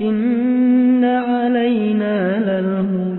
إن علينا للهدى